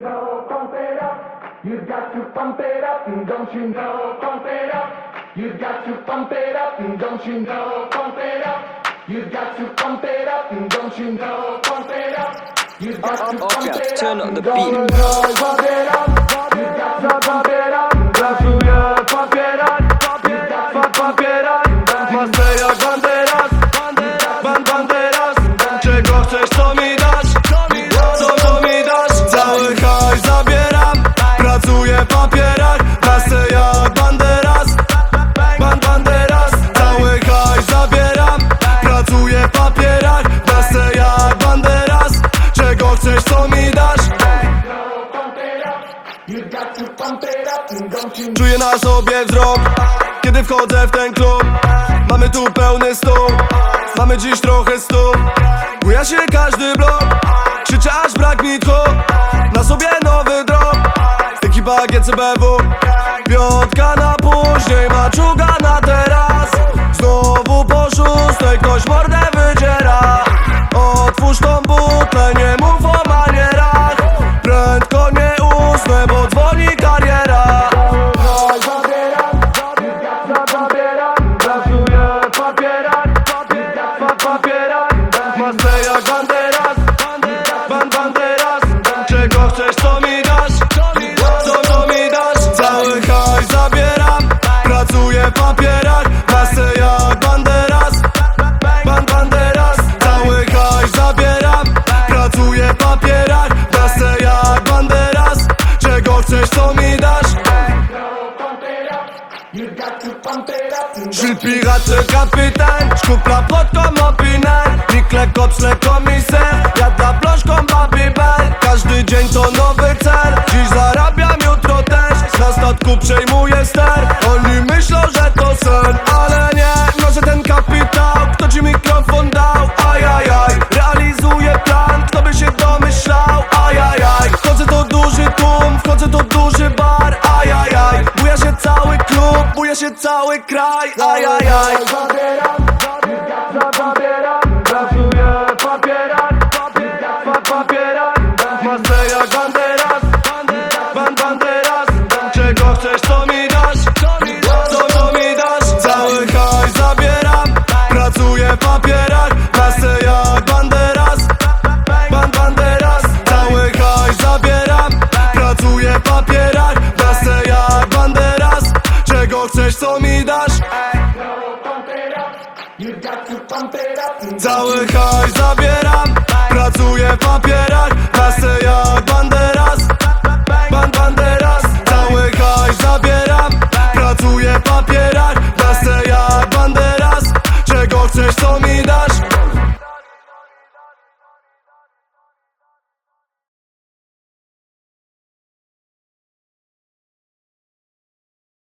know, pump it up. You got to pump it up, and don't you know, pump it up. You got to pump it up, and don't you know, pump it up. You got to pump it up, and don't you know, pump it up. You got uh, to Oh, pump it turn up, up the and don't you beat. Czuję na sobie wzrok Kiedy wchodzę w ten klub. Mamy tu pełny stół Mamy dziś trochę stół Buja się każdy blok Krzyczę aż brak mi tchu. Na sobie nowy drop Ekipa GCBW Piątka na później Maczuga na teraz Je le pirate, le capitaine J'coupe la prod comme un pinel Nique les cops, les commissaires Y'a de la planche comme Każdy dzień to nowy cel. Dziś zarabiam, jutro też. Na statku przejmuję ster się cały kraj Ajajaj Pracuję Cały hajs zabieram, pracuję w papierach, kasę ja od Banderas.